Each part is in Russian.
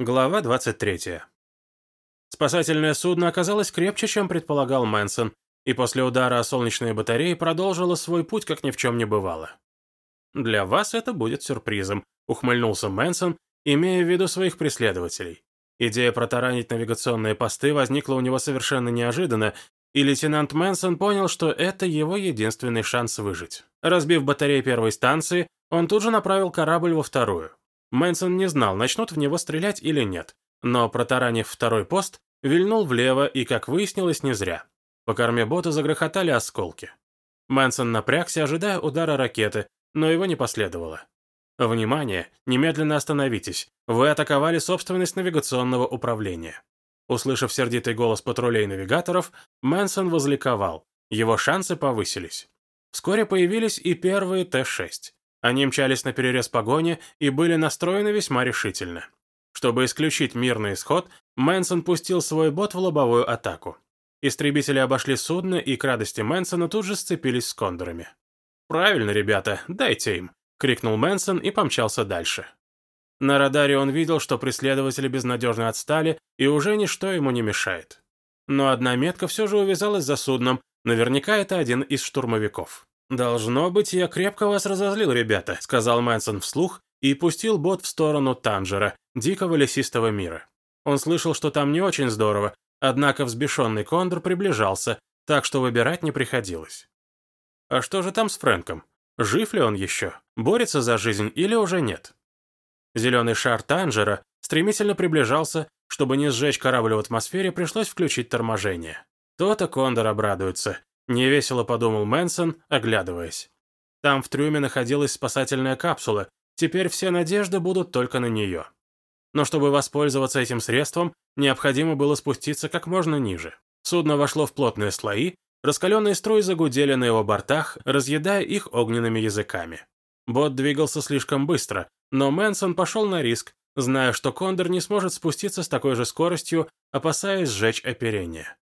Глава 23. Спасательное судно оказалось крепче, чем предполагал Мэнсон, и после удара о солнечные батареи продолжило свой путь, как ни в чем не бывало. «Для вас это будет сюрпризом», — ухмыльнулся Мэнсон, имея в виду своих преследователей. Идея протаранить навигационные посты возникла у него совершенно неожиданно, и лейтенант Мэнсон понял, что это его единственный шанс выжить. Разбив батареи первой станции, он тут же направил корабль во вторую. Мэнсон не знал, начнут в него стрелять или нет, но, протаранив второй пост, вильнул влево и, как выяснилось, не зря. По корме бота загрохотали осколки. Мэнсон напрягся, ожидая удара ракеты, но его не последовало. «Внимание! Немедленно остановитесь! Вы атаковали собственность навигационного управления!» Услышав сердитый голос патрулей-навигаторов, Мэнсон возликовал. Его шансы повысились. Вскоре появились и первые Т-6. Они мчались на перерез погони и были настроены весьма решительно. Чтобы исключить мирный исход, Мэнсон пустил свой бот в лобовую атаку. Истребители обошли судно и, к радости Мэнсона, тут же сцепились с кондорами. «Правильно, ребята, дайте им», — крикнул Мэнсон и помчался дальше. На радаре он видел, что преследователи безнадежно отстали, и уже ничто ему не мешает. Но одна метка все же увязалась за судном, наверняка это один из штурмовиков. «Должно быть, я крепко вас разозлил, ребята», — сказал Мэнсон вслух и пустил бот в сторону Танжера, дикого лесистого мира. Он слышал, что там не очень здорово, однако взбешенный кондор приближался, так что выбирать не приходилось. А что же там с Фрэнком? Жив ли он еще? Борется за жизнь или уже нет? Зеленый шар Танжера стремительно приближался, чтобы не сжечь корабль в атмосфере, пришлось включить торможение. То-то Кондор обрадуется. Невесело подумал Мэнсон, оглядываясь. Там в трюме находилась спасательная капсула, теперь все надежды будут только на нее. Но чтобы воспользоваться этим средством, необходимо было спуститься как можно ниже. Судно вошло в плотные слои, раскаленные струи загудели на его бортах, разъедая их огненными языками. Бот двигался слишком быстро, но Мэнсон пошел на риск, зная, что Кондор не сможет спуститься с такой же скоростью, опасаясь сжечь оперение.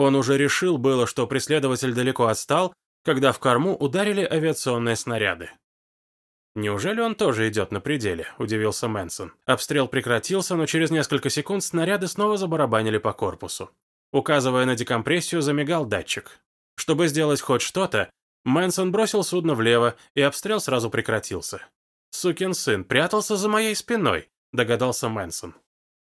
Он уже решил было, что преследователь далеко отстал, когда в корму ударили авиационные снаряды. «Неужели он тоже идет на пределе?» – удивился Мэнсон. Обстрел прекратился, но через несколько секунд снаряды снова забарабанили по корпусу. Указывая на декомпрессию, замигал датчик. Чтобы сделать хоть что-то, Мэнсон бросил судно влево, и обстрел сразу прекратился. «Сукин сын прятался за моей спиной», – догадался Мэнсон.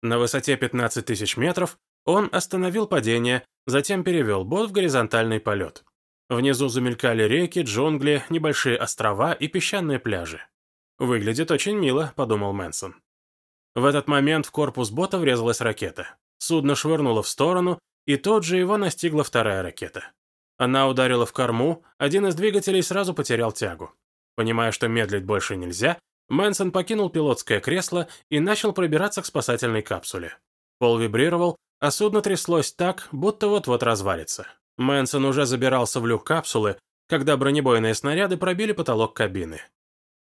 На высоте 15 тысяч метров он остановил падение, затем перевел бот в горизонтальный полет. Внизу замелькали реки, джунгли, небольшие острова и песчаные пляжи. «Выглядит очень мило», — подумал Мэнсон. В этот момент в корпус бота врезалась ракета. Судно швырнуло в сторону, и тут же его настигла вторая ракета. Она ударила в корму, один из двигателей сразу потерял тягу. Понимая, что медлить больше нельзя, Мэнсон покинул пилотское кресло и начал пробираться к спасательной капсуле. Пол вибрировал, а судно тряслось так, будто вот-вот развалится. Мэнсон уже забирался в люк капсулы, когда бронебойные снаряды пробили потолок кабины.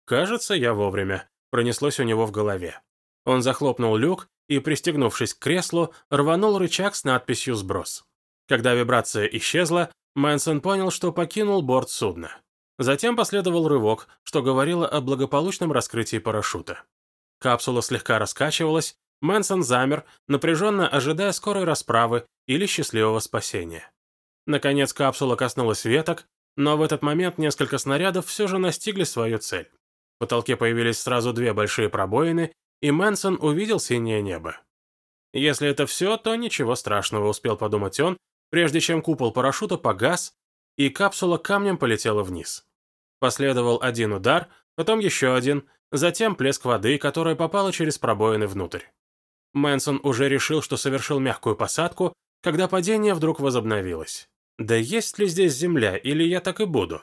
«Кажется, я вовремя», — пронеслось у него в голове. Он захлопнул люк и, пристегнувшись к креслу, рванул рычаг с надписью «Сброс». Когда вибрация исчезла, Мэнсон понял, что покинул борт судна. Затем последовал рывок, что говорило о благополучном раскрытии парашюта. Капсула слегка раскачивалась, Мэнсон замер, напряженно ожидая скорой расправы или счастливого спасения. Наконец капсула коснулась веток, но в этот момент несколько снарядов все же настигли свою цель. В потолке появились сразу две большие пробоины, и Мэнсон увидел синее небо. Если это все, то ничего страшного, успел подумать он, прежде чем купол парашюта погас, и капсула камнем полетела вниз. Последовал один удар, потом еще один, затем плеск воды, которая попала через пробоины внутрь. Мэнсон уже решил, что совершил мягкую посадку, когда падение вдруг возобновилось. «Да есть ли здесь земля, или я так и буду?»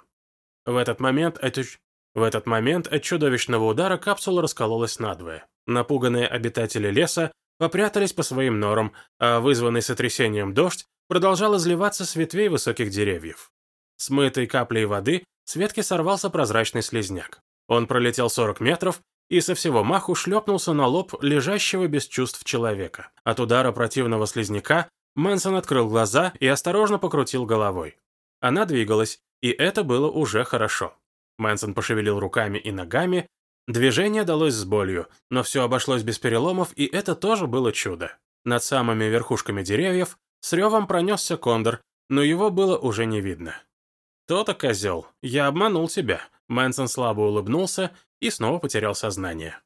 В этот момент от, в этот момент от чудовищного удара капсула раскололась надвое. Напуганные обитатели леса попрятались по своим норам, а вызванный сотрясением дождь продолжал изливаться с ветвей высоких деревьев. Смытой каплей воды с ветки сорвался прозрачный слезняк. Он пролетел 40 метров и со всего маху шлепнулся на лоб лежащего без чувств человека. От удара противного слизняка Мэнсон открыл глаза и осторожно покрутил головой. Она двигалась, и это было уже хорошо. Мэнсон пошевелил руками и ногами, Движение далось с болью, но все обошлось без переломов, и это тоже было чудо. Над самыми верхушками деревьев с ревом пронесся кондор, но его было уже не видно. «То-то, козел, я обманул тебя», Мэнсон слабо улыбнулся и снова потерял сознание.